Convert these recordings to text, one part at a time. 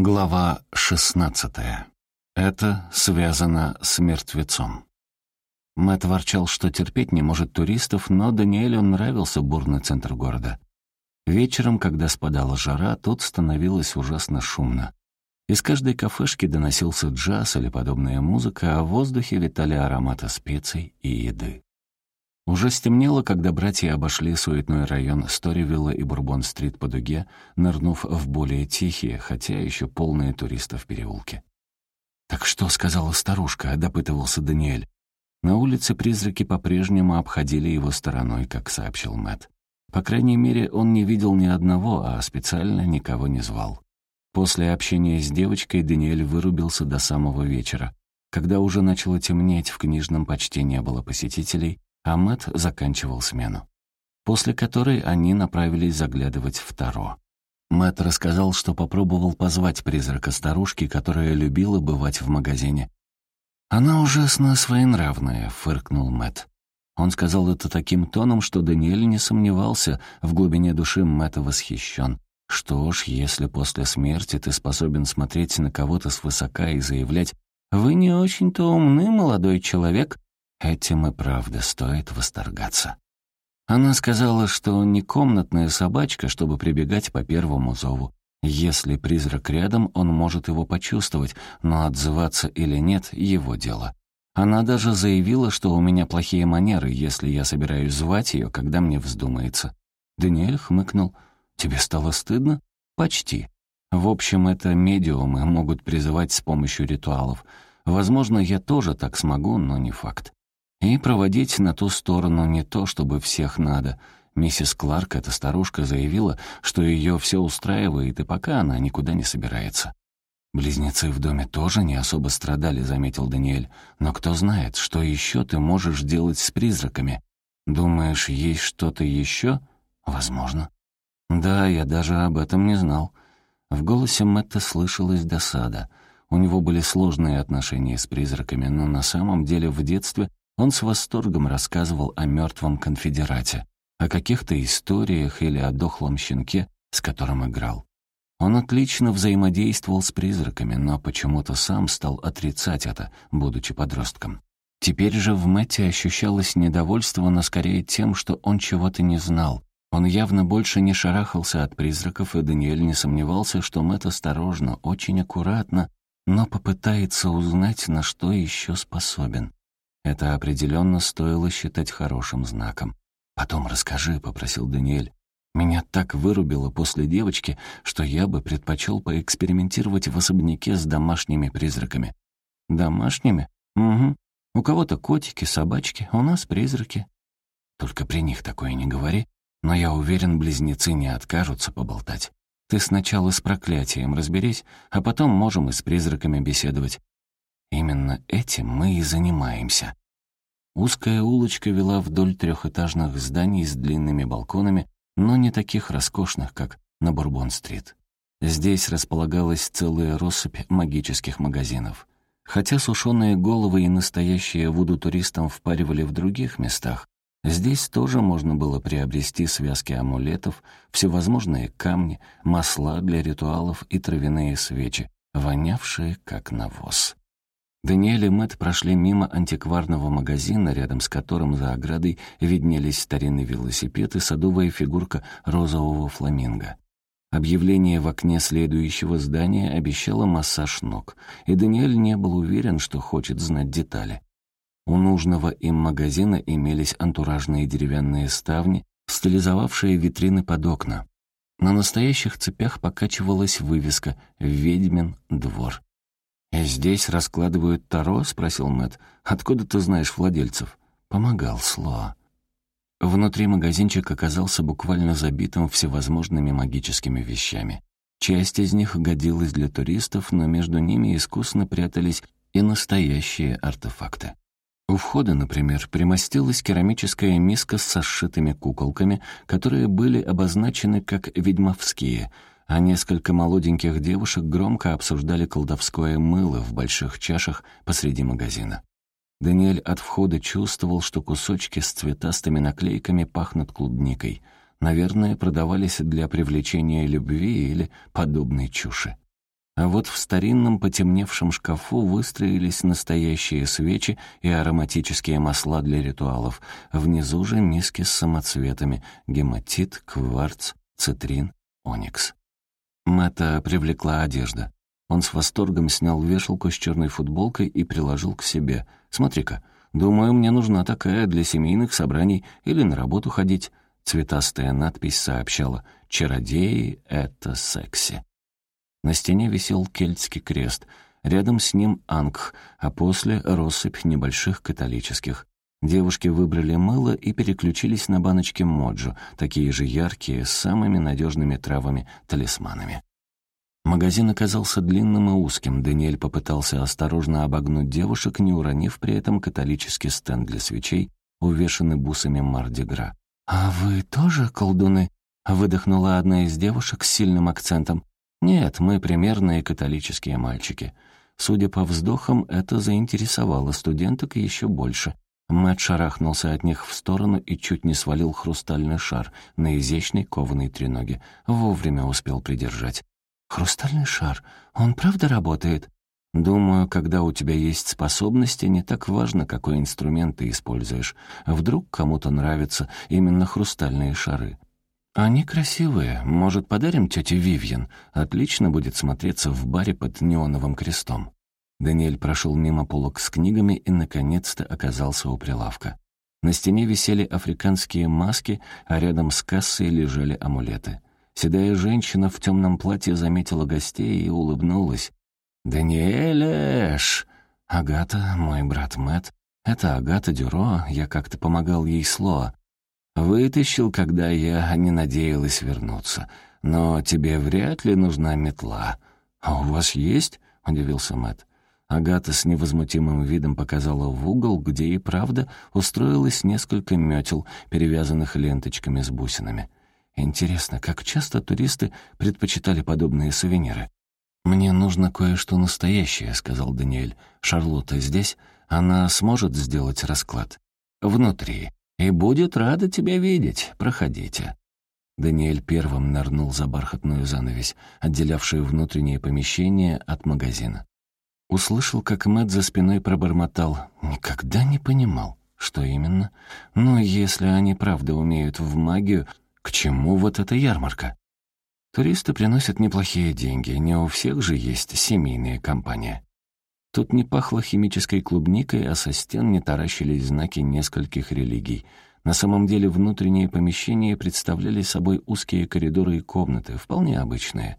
Глава 16. Это связано с мертвецом. Мэтт ворчал, что терпеть не может туристов, но Даниэлю нравился бурный центр города. Вечером, когда спадала жара, тут становилось ужасно шумно. Из каждой кафешки доносился джаз или подобная музыка, а в воздухе витали ароматы специй и еды. Уже стемнело, когда братья обошли суетной район Сторивилла и Бурбон-стрит по дуге, нырнув в более тихие, хотя еще полные туристов переулки. «Так что сказала старушка?» — допытывался Даниэль. На улице призраки по-прежнему обходили его стороной, как сообщил Мэтт. По крайней мере, он не видел ни одного, а специально никого не звал. После общения с девочкой Даниэль вырубился до самого вечера. Когда уже начало темнеть, в книжном почти не было посетителей, а Мэтт заканчивал смену, после которой они направились заглядывать в Таро. Мэтт рассказал, что попробовал позвать призрака старушки, которая любила бывать в магазине. «Она ужасно своенравная», — фыркнул Мэтт. Он сказал это таким тоном, что Даниэль не сомневался, в глубине души Мэтта восхищен. Что ж, если после смерти ты способен смотреть на кого-то свысока и заявлять «Вы не очень-то умны, молодой человек», Этим и правда стоит восторгаться. Она сказала, что не комнатная собачка, чтобы прибегать по первому зову. Если призрак рядом, он может его почувствовать, но отзываться или нет — его дело. Она даже заявила, что у меня плохие манеры, если я собираюсь звать ее, когда мне вздумается. Даниэль хмыкнул. «Тебе стало стыдно?» «Почти. В общем, это медиумы могут призывать с помощью ритуалов. Возможно, я тоже так смогу, но не факт. И проводить на ту сторону не то, чтобы всех надо. Миссис Кларк, эта старушка, заявила, что ее все устраивает, и пока она никуда не собирается. «Близнецы в доме тоже не особо страдали», — заметил Даниэль. «Но кто знает, что еще ты можешь делать с призраками? Думаешь, есть что-то еще? Возможно». «Да, я даже об этом не знал». В голосе Мэтта слышалась досада. У него были сложные отношения с призраками, но на самом деле в детстве он с восторгом рассказывал о мертвом конфедерате, о каких-то историях или о дохлом щенке, с которым играл. Он отлично взаимодействовал с призраками, но почему-то сам стал отрицать это, будучи подростком. Теперь же в Мэтте ощущалось недовольство, но скорее тем, что он чего-то не знал. Он явно больше не шарахался от призраков, и Даниэль не сомневался, что Мэтт осторожно, очень аккуратно, но попытается узнать, на что еще способен. Это определенно стоило считать хорошим знаком. «Потом расскажи», — попросил Даниэль. «Меня так вырубило после девочки, что я бы предпочел поэкспериментировать в особняке с домашними призраками». «Домашними? Угу. У кого-то котики, собачки, у нас призраки». «Только при них такое не говори, но я уверен, близнецы не откажутся поболтать. Ты сначала с проклятием разберись, а потом можем и с призраками беседовать. Именно этим мы и занимаемся. Узкая улочка вела вдоль трехэтажных зданий с длинными балконами, но не таких роскошных, как на Бурбон-стрит. Здесь располагалась целая россыпь магических магазинов. Хотя сушеные головы и настоящие вуду туристам впаривали в других местах, здесь тоже можно было приобрести связки амулетов, всевозможные камни, масла для ритуалов и травяные свечи, вонявшие как навоз. Даниэль и Мэтт прошли мимо антикварного магазина, рядом с которым за оградой виднелись старинный велосипед и садовая фигурка розового фламинго. Объявление в окне следующего здания обещало массаж ног, и Даниэль не был уверен, что хочет знать детали. У нужного им магазина имелись антуражные деревянные ставни, стилизовавшие витрины под окна. На настоящих цепях покачивалась вывеска «Ведьмин двор». «И здесь раскладывают таро?» — спросил Мэт. «Откуда ты знаешь владельцев?» Помогал Слоа. Внутри магазинчик оказался буквально забитым всевозможными магическими вещами. Часть из них годилась для туристов, но между ними искусно прятались и настоящие артефакты. У входа, например, примостилась керамическая миска со сшитыми куколками, которые были обозначены как «ведьмовские», а несколько молоденьких девушек громко обсуждали колдовское мыло в больших чашах посреди магазина. Даниэль от входа чувствовал, что кусочки с цветастыми наклейками пахнут клубникой. Наверное, продавались для привлечения любви или подобной чуши. А вот в старинном потемневшем шкафу выстроились настоящие свечи и ароматические масла для ритуалов. Внизу же миски с самоцветами — гематит, кварц, цитрин, оникс. Мэтта привлекла одежда. Он с восторгом снял вешалку с черной футболкой и приложил к себе. «Смотри-ка, думаю, мне нужна такая для семейных собраний или на работу ходить». Цветастая надпись сообщала «Чародеи — это секси». На стене висел кельтский крест, рядом с ним ангх, а после — россыпь небольших католических. Девушки выбрали мыло и переключились на баночки моджо, такие же яркие, с самыми надежными травами-талисманами. Магазин оказался длинным и узким. Даниэль попытался осторожно обогнуть девушек, не уронив при этом католический стенд для свечей, увешанный бусами Мардигра. «А вы тоже колдуны?» — выдохнула одна из девушек с сильным акцентом. Нет, мы примерные католические мальчики. Судя по вздохам, это заинтересовало студенток еще больше. Мэтт шарахнулся от них в сторону и чуть не свалил хрустальный шар на изящной кованой треноге. Вовремя успел придержать. «Хрустальный шар? Он правда работает?» «Думаю, когда у тебя есть способности, не так важно, какой инструмент ты используешь. Вдруг кому-то нравятся именно хрустальные шары. «Они красивые. Может, подарим тете Вивьен? Отлично будет смотреться в баре под неоновым крестом». Даниэль прошел мимо полок с книгами и, наконец-то, оказался у прилавка. На стене висели африканские маски, а рядом с кассой лежали амулеты. Седая женщина в темном платье заметила гостей и улыбнулась. «Даниэль Эш!» «Агата, мой брат Мэт. Это Агата Дюро, я как-то помогал ей с Лоа. Вытащил, когда я не надеялась вернуться. Но тебе вряд ли нужна метла. А у вас есть? удивился Мэт. Агата с невозмутимым видом показала в угол, где и правда устроилось несколько метел, перевязанных ленточками с бусинами. Интересно, как часто туристы предпочитали подобные сувениры? «Мне нужно кое-что настоящее», — сказал Даниэль. «Шарлотта здесь? Она сможет сделать расклад?» «Внутри и будет рада тебя видеть. Проходите». Даниэль первым нырнул за бархатную занавесь, отделявшую внутреннее помещение от магазина. Услышал, как Мэтт за спиной пробормотал. «Никогда не понимал, что именно. Но если они правда умеют в магию, к чему вот эта ярмарка?» Туристы приносят неплохие деньги, не у всех же есть семейные компании. Тут не пахло химической клубникой, а со стен не таращились знаки нескольких религий. На самом деле внутренние помещения представляли собой узкие коридоры и комнаты, вполне обычные.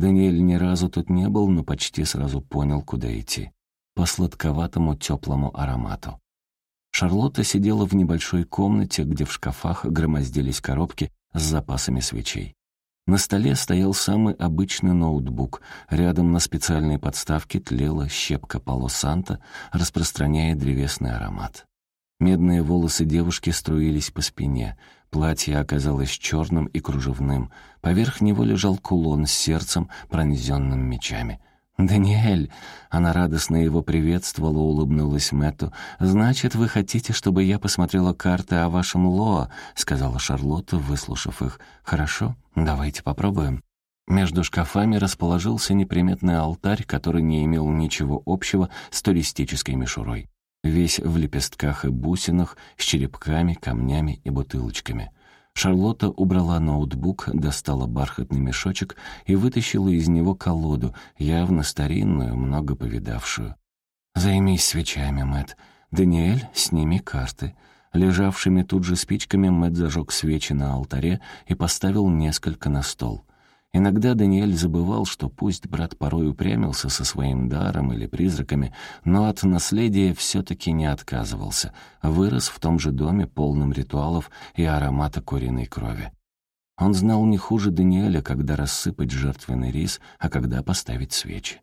Даниэль ни разу тут не был, но почти сразу понял, куда идти. По сладковатому теплому аромату. Шарлотта сидела в небольшой комнате, где в шкафах громоздились коробки с запасами свечей. На столе стоял самый обычный ноутбук. Рядом на специальной подставке тлела щепка полосанта, распространяя древесный аромат. Медные волосы девушки струились по спине. Платье оказалось черным и кружевным. Поверх него лежал кулон с сердцем, пронзенным мечами. «Даниэль!» Она радостно его приветствовала, улыбнулась Мэтту. «Значит, вы хотите, чтобы я посмотрела карты о вашем Лоа?» — сказала Шарлотта, выслушав их. «Хорошо, давайте попробуем». Между шкафами расположился неприметный алтарь, который не имел ничего общего с туристической мишурой. Весь в лепестках и бусинах, с черепками, камнями и бутылочками. Шарлотта убрала ноутбук, достала бархатный мешочек и вытащила из него колоду, явно старинную, много повидавшую. «Займись свечами, Мэт. Даниэль, сними карты». Лежавшими тут же спичками Мэт зажег свечи на алтаре и поставил несколько на стол. Иногда Даниэль забывал, что пусть брат порой упрямился со своим даром или призраками, но от наследия все-таки не отказывался, вырос в том же доме, полном ритуалов и аромата куриной крови. Он знал не хуже Даниэля, когда рассыпать жертвенный рис, а когда поставить свечи.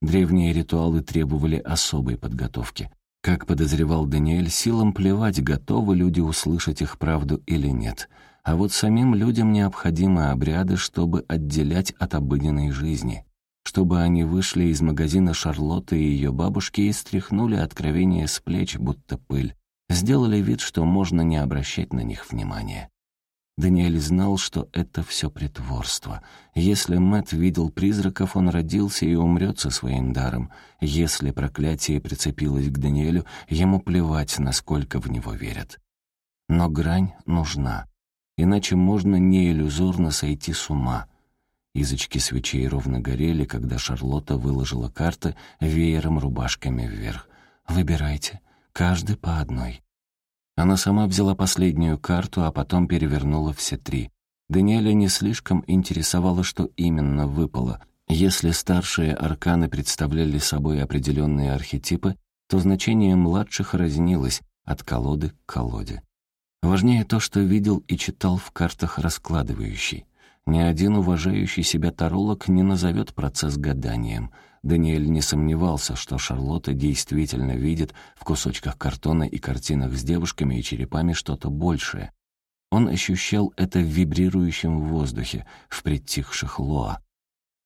Древние ритуалы требовали особой подготовки. Как подозревал Даниэль, силам плевать, готовы люди услышать их правду или нет — а вот самим людям необходимы обряды, чтобы отделять от обыденной жизни, чтобы они вышли из магазина Шарлотты и ее бабушки и стряхнули откровение с плеч, будто пыль, сделали вид, что можно не обращать на них внимания. Даниэль знал, что это все притворство. Если Мэт видел призраков, он родился и умрет со своим даром. Если проклятие прицепилось к Даниэлю, ему плевать, насколько в него верят. Но грань нужна. Иначе можно не иллюзорно сойти с ума. Язычки свечей ровно горели, когда Шарлотта выложила карты веером рубашками вверх. «Выбирайте, каждый по одной». Она сама взяла последнюю карту, а потом перевернула все три. Даниэля не слишком интересовало, что именно выпало. Если старшие арканы представляли собой определенные архетипы, то значение младших разнилось от колоды к колоде. Важнее то, что видел и читал в картах раскладывающий. Ни один уважающий себя таролог не назовет процесс гаданием — Даниэль не сомневался, что Шарлотта действительно видит в кусочках картона и картинах с девушками и черепами что-то большее. Он ощущал это в вибрирующем воздухе, в притихших лоа.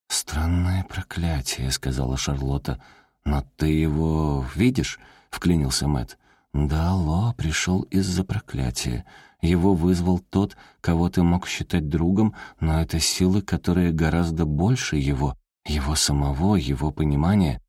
«Странное проклятие», — сказала Шарлотта. «Но ты его видишь?» — вклинился Мэт. «Да, Лоа пришел из-за проклятия. Его вызвал тот, кого ты мог считать другом, но это силы, которые гораздо больше его, его самого, его понимание?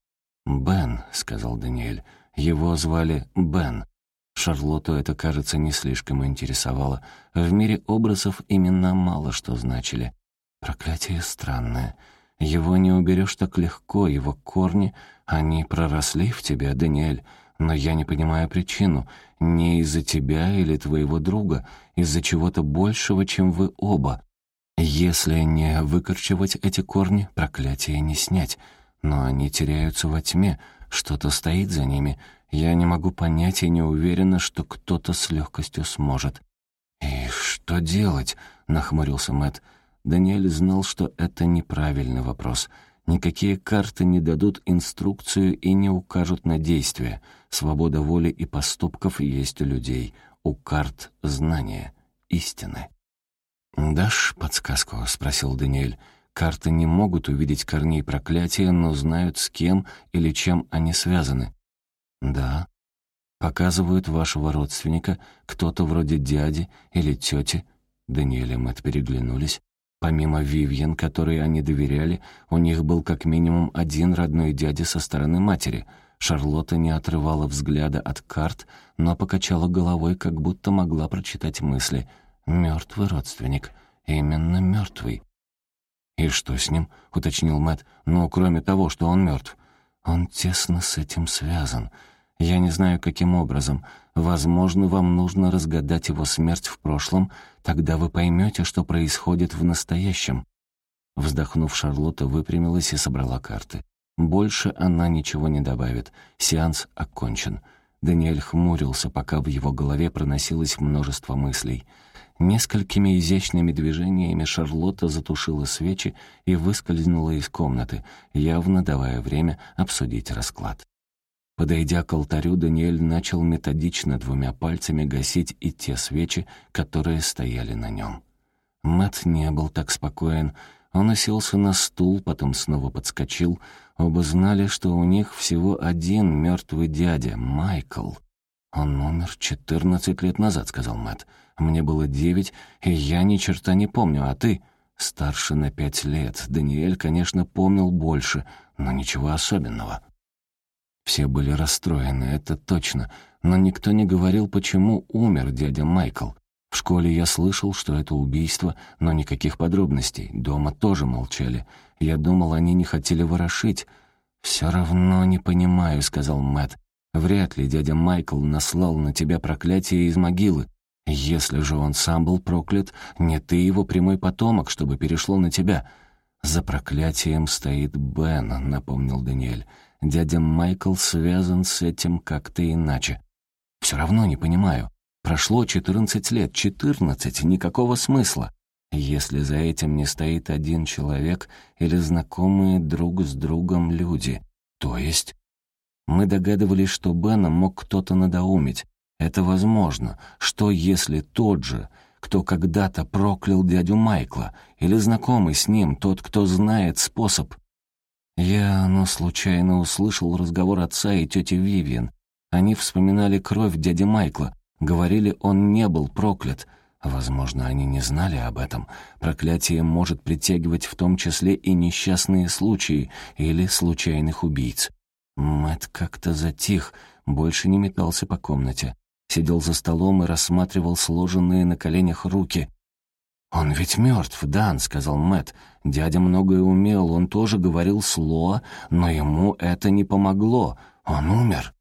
«Бен», — сказал Даниэль. Его звали Бен. Шарлотту это, кажется, не слишком интересовало. В мире образов имена мало что значили. Проклятие странное. Его не уберешь так легко, его корни, они проросли в тебя, Даниэль. Но я не понимаю причину. Не из-за тебя или твоего друга, из-за чего-то большего, чем вы оба. Если не выкорчевать эти корни, проклятие не снять. Но они теряются во тьме, что-то стоит за ними. Я не могу понять и не уверена, что кто-то с легкостью сможет. «И что делать?» — нахмурился Мэт. Даниэль знал, что это неправильный вопрос. Никакие карты не дадут инструкцию и не укажут на действие. Свобода воли и поступков есть у людей. У карт — знания, истины. «Дашь подсказку?» — спросил Даниэль. «Карты не могут увидеть корней проклятия, но знают, с кем или чем они связаны». «Да». «Показывают вашего родственника, кто-то вроде дяди или тети». Даниэль и Мэтт переглянулись. Помимо Вивьен, которой они доверяли, у них был как минимум один родной дядя со стороны матери. Шарлотта не отрывала взгляда от карт, но покачала головой, как будто могла прочитать мысли — Мертвый родственник. Именно мертвый. «И что с ним?» — уточнил Мэт. «Ну, кроме того, что он мертв. Он тесно с этим связан. Я не знаю, каким образом. Возможно, вам нужно разгадать его смерть в прошлом, тогда вы поймете, что происходит в настоящем». Вздохнув, Шарлотта выпрямилась и собрала карты. Больше она ничего не добавит. Сеанс окончен. Даниэль хмурился, пока в его голове проносилось множество мыслей — Несколькими изящными движениями Шарлотта затушила свечи и выскользнула из комнаты, явно давая время обсудить расклад. Подойдя к алтарю, Даниэль начал методично двумя пальцами гасить и те свечи, которые стояли на нем. Мэт не был так спокоен. Он уселся на стул, потом снова подскочил. Оба знали, что у них всего один мертвый дядя, Майкл. «Он умер четырнадцать лет назад», — сказал Мэт. Мне было девять, и я ни черта не помню, а ты...» «Старше на пять лет. Даниэль, конечно, помнил больше, но ничего особенного». Все были расстроены, это точно, но никто не говорил, почему умер дядя Майкл. В школе я слышал, что это убийство, но никаких подробностей. Дома тоже молчали. Я думал, они не хотели ворошить. «Все равно не понимаю», — сказал Мэт. «Вряд ли дядя Майкл наслал на тебя проклятие из могилы. Если же он сам был проклят, не ты его прямой потомок, чтобы перешло на тебя. За проклятием стоит Бен, напомнил Даниэль. Дядя Майкл связан с этим как-то иначе. Все равно не понимаю. Прошло четырнадцать лет, четырнадцать, никакого смысла. Если за этим не стоит один человек или знакомые друг с другом люди. То есть... Мы догадывались, что Бена мог кто-то надоумить, это возможно. Что если тот же, кто когда-то проклял дядю Майкла, или знакомый с ним, тот, кто знает способ? Я, но случайно услышал разговор отца и тети Вивиан. Они вспоминали кровь дяди Майкла, говорили, он не был проклят. Возможно, они не знали об этом. Проклятие может притягивать в том числе и несчастные случаи или случайных убийц. Мэт как-то затих, больше не метался по комнате. Сидел за столом и рассматривал сложенные на коленях руки. «Он ведь мертв, Дан», — сказал Мэт. «Дядя многое умел, он тоже говорил сло, но ему это не помогло. Он умер».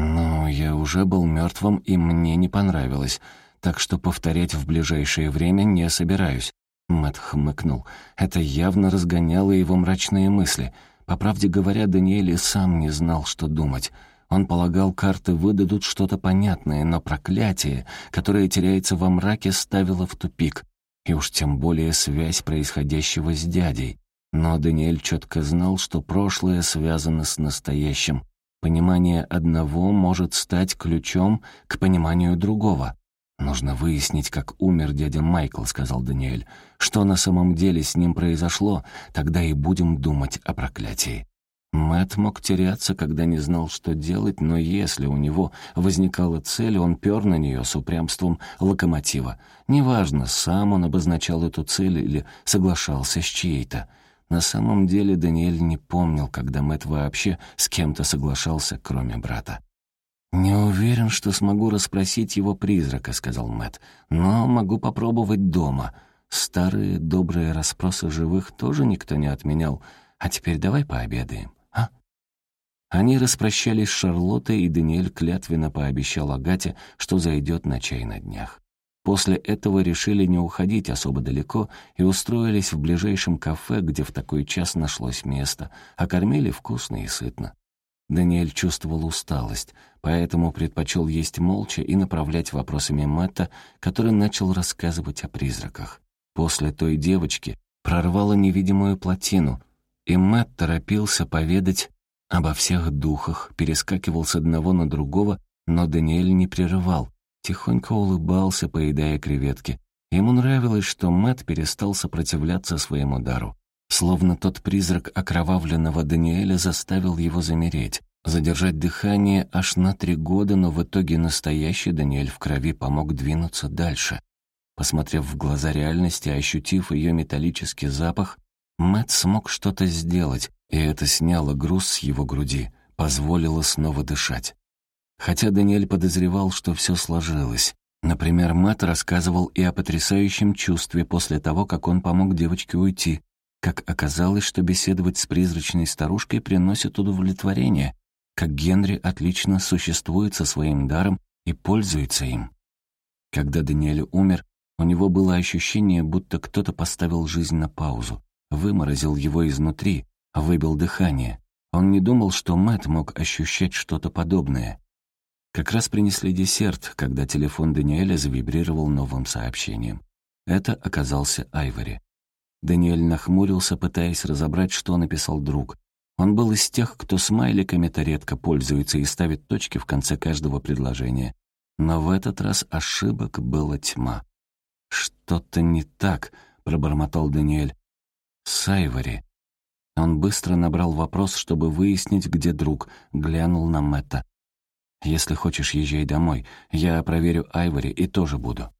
«Ну, я уже был мертвым, и мне не понравилось так что повторять в ближайшее время не собираюсь». Мэтт хмыкнул. Это явно разгоняло его мрачные мысли. По правде говоря, Даниэль и сам не знал, что думать. Он полагал, карты выдадут что-то понятное, но проклятие, которое теряется во мраке, ставило в тупик. И уж тем более связь происходящего с дядей. Но Даниэль четко знал, что прошлое связано с настоящим. Понимание одного может стать ключом к пониманию другого. «Нужно выяснить, как умер дядя Майкл», — сказал Даниэль. «Что на самом деле с ним произошло, тогда и будем думать о проклятии». Мэт мог теряться, когда не знал, что делать, но если у него возникала цель, он пер на нее с упрямством локомотива. Неважно, сам он обозначал эту цель или соглашался с чьей-то. На самом деле Даниэль не помнил, когда Мэт вообще с кем-то соглашался, кроме брата. «Не уверен, что смогу расспросить его призрака», — сказал Мэт, «но могу попробовать дома. Старые добрые расспросы живых тоже никто не отменял. А теперь давай пообедаем, а?» Они распрощались с Шарлоттой, и Даниэль клятвенно пообещал Агате, что зайдет на чай на днях. После этого решили не уходить особо далеко и устроились в ближайшем кафе, где в такой час нашлось место, а кормили вкусно и сытно. Даниэль чувствовал усталость, поэтому предпочел есть молча и направлять вопросами Мэтта, который начал рассказывать о призраках. После той девочки прорвало невидимую плотину, и Мэтт торопился поведать обо всех духах, перескакивал с одного на другого, но Даниэль не прерывал, тихонько улыбался, поедая креветки. Ему нравилось, что Мэтт перестал сопротивляться своему дару. Словно тот призрак окровавленного Даниэля заставил его замереть, задержать дыхание аж на три года, но в итоге настоящий Даниэль в крови помог двинуться дальше. Посмотрев в глаза реальности, ощутив ее металлический запах, Мэтт смог что-то сделать, и это сняло груз с его груди, позволило снова дышать. Хотя Даниэль подозревал, что все сложилось. Например, Мэтт рассказывал и о потрясающем чувстве после того, как он помог девочке уйти, как оказалось, что беседовать с призрачной старушкой приносит удовлетворение, как Генри отлично существует со своим даром и пользуется им. Когда Даниэль умер, у него было ощущение, будто кто-то поставил жизнь на паузу, выморозил его изнутри, выбил дыхание. Он не думал, что Мэт мог ощущать что-то подобное. Как раз принесли десерт, когда телефон Даниэля завибрировал новым сообщением. Это оказался Айвори. Даниэль нахмурился, пытаясь разобрать, что написал друг. Он был из тех, кто смайликами-то редко пользуется и ставит точки в конце каждого предложения. Но в этот раз ошибок была тьма. «Что-то не так», — пробормотал Даниэль. «Сайвори». Он быстро набрал вопрос, чтобы выяснить, где друг, глянул на Мэтта. «Если хочешь, езжай домой. Я проверю Айвори и тоже буду».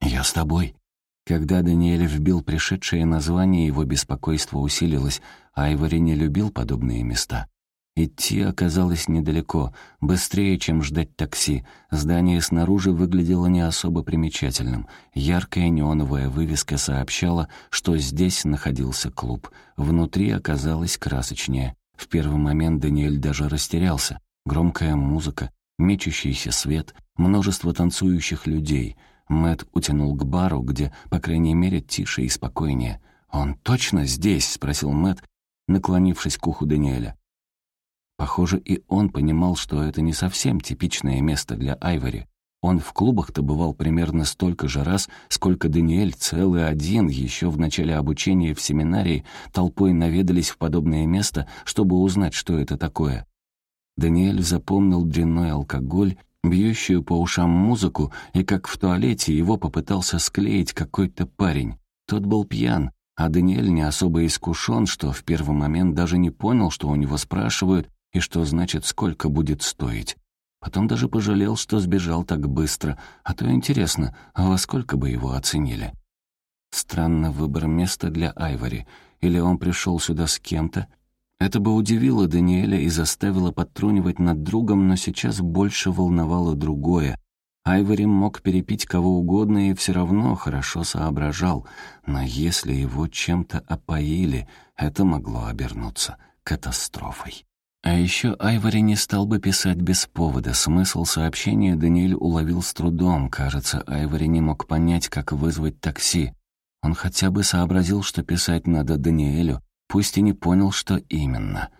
«Я с тобой», когда Даниэль вбил пришедшее название, его беспокойство усилилось. Айвори не любил подобные места. Идти оказалось недалеко, быстрее, чем ждать такси. Здание снаружи выглядело не особо примечательным. Яркая неоновая вывеска сообщала, что здесь находился клуб. Внутри оказалось красочнее. В первый момент Даниэль даже растерялся. Громкая музыка, мечущийся свет, множество танцующих людей — Мэт утянул к бару, где, по крайней мере, тише и спокойнее. «Он точно здесь?» — спросил Мэт, наклонившись к уху Даниэля. Похоже, и он понимал, что это не совсем типичное место для Айвори. Он в клубах-то бывал примерно столько же раз, сколько Даниэль целый один еще в начале обучения в семинарии толпой наведались в подобное место, чтобы узнать, что это такое. Даниэль запомнил дрянной алкоголь бьющую по ушам музыку, и как в туалете его попытался склеить какой-то парень. Тот был пьян, а Даниэль не особо искушен, что в первый момент даже не понял, что у него спрашивают и что значит, сколько будет стоить. Потом даже пожалел, что сбежал так быстро, а то интересно, во сколько бы его оценили. Странно выбор места для Айвори. Или он пришел сюда с кем-то? Это бы удивило Даниэля и заставило подтрунивать над другом, но сейчас больше волновало другое. Айвори мог перепить кого угодно и все равно хорошо соображал, но если его чем-то опоили, это могло обернуться катастрофой. А еще Айвори не стал бы писать без повода. Смысл сообщения Даниэль уловил с трудом. Кажется, Айвори не мог понять, как вызвать такси. Он хотя бы сообразил, что писать надо Даниэлю, пусть и не понял, что именно.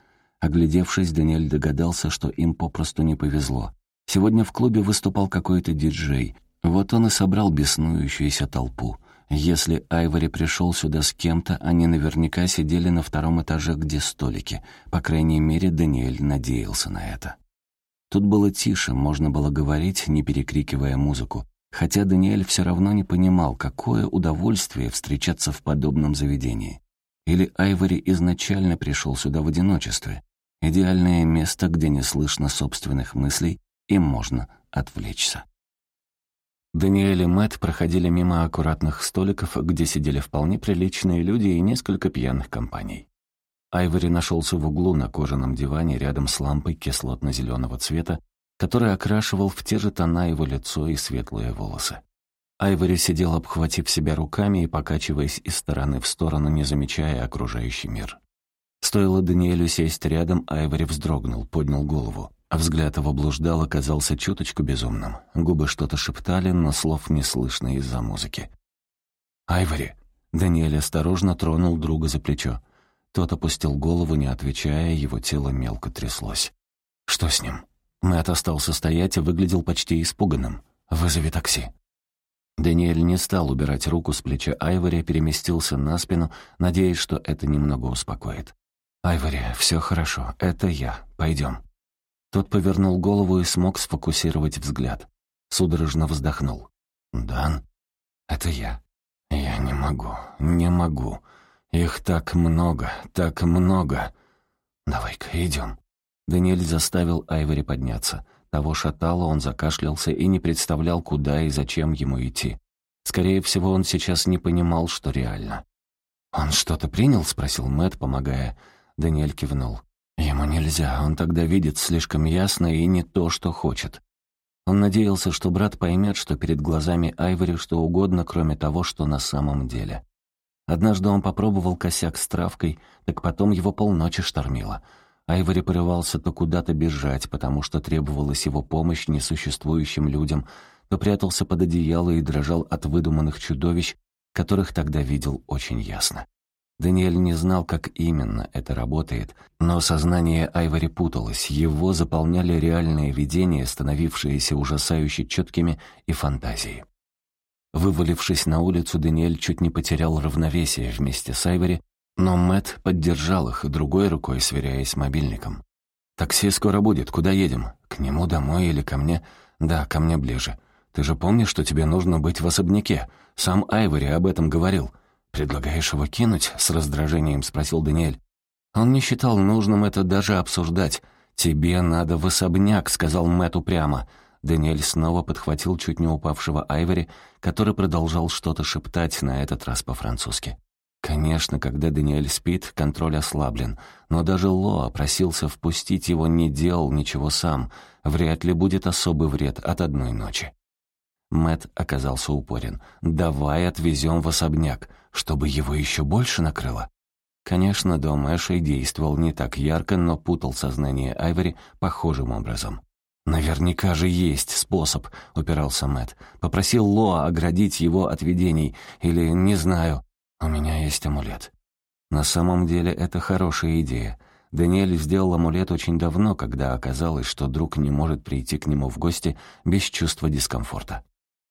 Оглядевшись, Даниэль догадался, что им попросту не повезло. Сегодня в клубе выступал какой-то диджей. Вот он и собрал беснующуюся толпу. Если Айвори пришел сюда с кем-то, они наверняка сидели на втором этаже, где столики. По крайней мере, Даниэль надеялся на это. Тут было тише, можно было говорить, не перекрикивая музыку хотя Даниэль все равно не понимал, какое удовольствие встречаться в подобном заведении. Или Айвори изначально пришел сюда в одиночестве. Идеальное место, где не слышно собственных мыслей, и можно отвлечься. Даниэль и Мэтт проходили мимо аккуратных столиков, где сидели вполне приличные люди и несколько пьяных компаний. Айвори нашелся в углу на кожаном диване рядом с лампой кислотно-зеленого цвета, который окрашивал в те же тона его лицо и светлые волосы. Айвори сидел, обхватив себя руками и покачиваясь из стороны в сторону, не замечая окружающий мир. Стоило Даниэлю сесть рядом, Айвори вздрогнул, поднял голову. А взгляд его блуждал, оказался чуточку безумным. Губы что-то шептали, но слов не слышно из-за музыки. «Айвори!» Даниэль осторожно тронул друга за плечо. Тот опустил голову, не отвечая, его тело мелко тряслось. «Что с ним?» Мэтт остался стоять и выглядел почти испуганным. «Вызови такси». Даниэль не стал убирать руку с плеча Айвори, переместился на спину, надеясь, что это немного успокоит. «Айвори, все хорошо, это я, пойдем». Тот повернул голову и смог сфокусировать взгляд. Судорожно вздохнул. «Дан, это я. Я не могу, не могу. Их так много, так много. Давай-ка идем». Даниэль заставил Айвори подняться. Того шатало, он закашлялся и не представлял, куда и зачем ему идти. Скорее всего, он сейчас не понимал, что реально. «Он что-то принял?» — спросил Мэт, помогая. Даниэль кивнул. «Ему нельзя, он тогда видит слишком ясно и не то, что хочет». Он надеялся, что брат поймет, что перед глазами Айвори что угодно, кроме того, что на самом деле. Однажды он попробовал косяк с травкой, так потом его полночи штормило — Айвори порывался то куда-то бежать, потому что требовалась его помощь несуществующим людям, то прятался под одеяло и дрожал от выдуманных чудовищ, которых тогда видел очень ясно. Даниэль не знал, как именно это работает, но сознание Айвори путалось, его заполняли реальные видения, становившиеся ужасающе четкими, и фантазии. Вывалившись на улицу, Даниэль чуть не потерял равновесие вместе с Айвори, но Мэт поддержал их другой рукой, сверяясь с мобильником. «Такси скоро будет. Куда едем? К нему домой или ко мне?» «Да, ко мне ближе. Ты же помнишь, что тебе нужно быть в особняке? Сам Айвори об этом говорил. Предлагаешь его кинуть?» — с раздражением спросил Даниэль. Он не считал нужным это даже обсуждать. «Тебе надо в особняк», — сказал Мэт упрямо. Даниэль снова подхватил чуть не упавшего Айвори, который продолжал что-то шептать, на этот раз по-французски. Конечно, когда Даниэль спит, контроль ослаблен, но даже Лоа просился впустить его, не делал ничего сам. Вряд ли будет особый вред от одной ночи. Мэт оказался упорен. «Давай отвезем в особняк, чтобы его еще больше накрыло». Конечно, дом Эшей действовал не так ярко, но путал сознание Айвори похожим образом. «Наверняка же есть способ», — упирался Мэт. «Попросил Лоа оградить его от видений, или, не знаю, «У меня есть амулет». На самом деле это хорошая идея. Даниэль сделал амулет очень давно, когда оказалось, что друг не может прийти к нему в гости без чувства дискомфорта.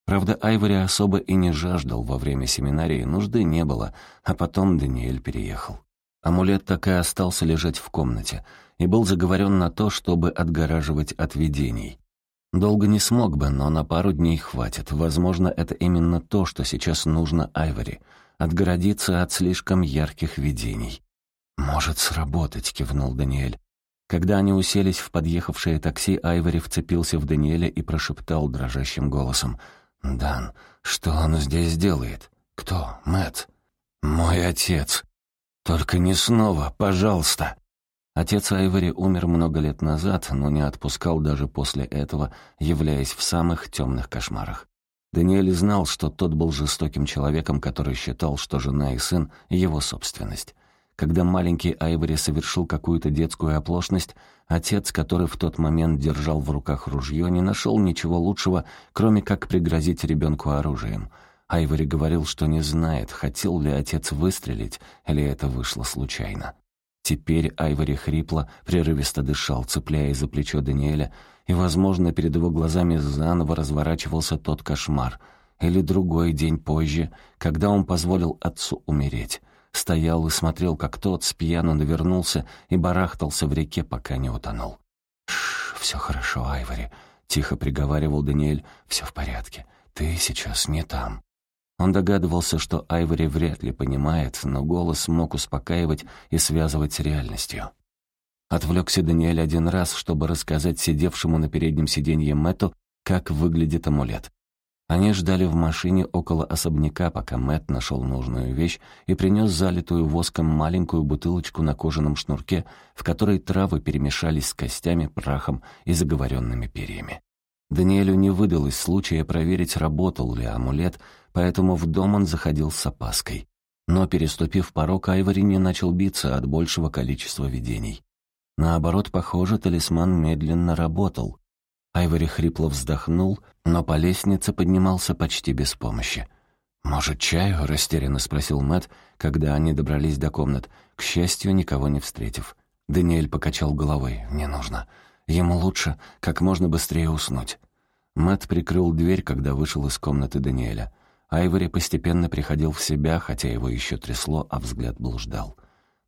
Правда, Айвори особо и не жаждал во время семинарии, нужды не было, а потом Даниэль переехал. Амулет так и остался лежать в комнате и был заговорен на то, чтобы отгораживать от видений. Долго не смог бы, но на пару дней хватит. Возможно, это именно то, что сейчас нужно Айвори — отгородиться от слишком ярких видений. «Может сработать», — кивнул Даниэль. Когда они уселись в подъехавшее такси, Айвори вцепился в Даниэля и прошептал дрожащим голосом. «Дан, что он здесь делает? Кто? Мэтт?» «Мой отец. Только не снова, пожалуйста». Отец Айвори умер много лет назад, но не отпускал даже после этого, являясь в самых темных кошмарах. Даниэль знал, что тот был жестоким человеком, который считал, что жена и сын — его собственность. Когда маленький Айвори совершил какую-то детскую оплошность, отец, который в тот момент держал в руках ружье, не нашел ничего лучшего, кроме как пригрозить ребенку оружием. Айвори говорил, что не знает, хотел ли отец выстрелить, или это вышло случайно. Теперь Айвори хрипло, прерывисто дышал, цепляясь за плечо Даниэля, и, возможно, перед его глазами заново разворачивался тот кошмар. Или другой день позже, когда он позволил отцу умереть стоял и смотрел, как тот спьяно навернулся и барахтался в реке, пока не утонул. «Шш, все хорошо, Айвори», — тихо приговаривал Даниэль, «все в порядке, ты сейчас не там». Он догадывался, что Айвори вряд ли понимает, но голос мог успокаивать и связывать с реальностью. Отвлекся Даниэль один раз, чтобы рассказать сидевшему на переднем сиденье Мэтту, как выглядит амулет. Они ждали в машине около особняка, пока Мэт нашел нужную вещь и принес залитую воском маленькую бутылочку на кожаном шнурке, в которой травы перемешались с костями, прахом и заговоренными перьями. Даниэлю не выдалось случая проверить, работал ли амулет, поэтому в дом он заходил с опаской. Но, переступив порог, Айвори не начал биться от большего количества видений. Наоборот, похоже, талисман медленно работал. Айвори хрипло вздохнул, но по лестнице поднимался почти без помощи. «Может, чаю?» — растерянно спросил Мэт, когда они добрались до комнат, к счастью, никого не встретив. Даниэль покачал головой. «Не нужно. Ему лучше как можно быстрее уснуть». Мэт прикрыл дверь, когда вышел из комнаты Даниэля. Айвори постепенно приходил в себя, хотя его еще трясло, а взгляд блуждал.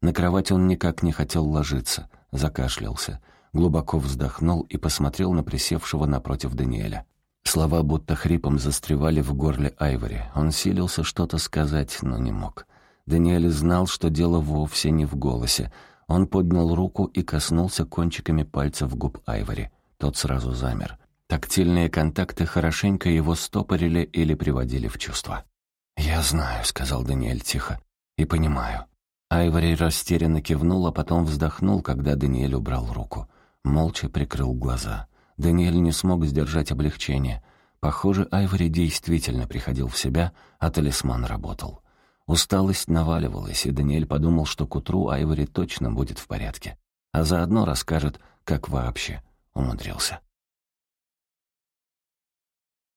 На кровать он никак не хотел ложиться, закашлялся — глубоко вздохнул и посмотрел на присевшего напротив Даниэля. Слова будто хрипом застревали в горле Айвори. Он силился что-то сказать, но не мог. Даниэль знал, что дело вовсе не в голосе. Он поднял руку и коснулся кончиками пальцев губ Айвори. Тот сразу замер. Тактильные контакты хорошенько его стопорили или приводили в чувство. «Я знаю», — сказал Даниэль тихо, — «и понимаю». Айвори растерянно кивнул, а потом вздохнул, когда Даниэль убрал руку. Молча прикрыл глаза. Даниэль не смог сдержать облегчение. Похоже, Айвори действительно приходил в себя, а талисман работал. Усталость наваливалась, и Даниэль подумал, что к утру Айвори точно будет в порядке. А заодно расскажет, как вообще умудрился.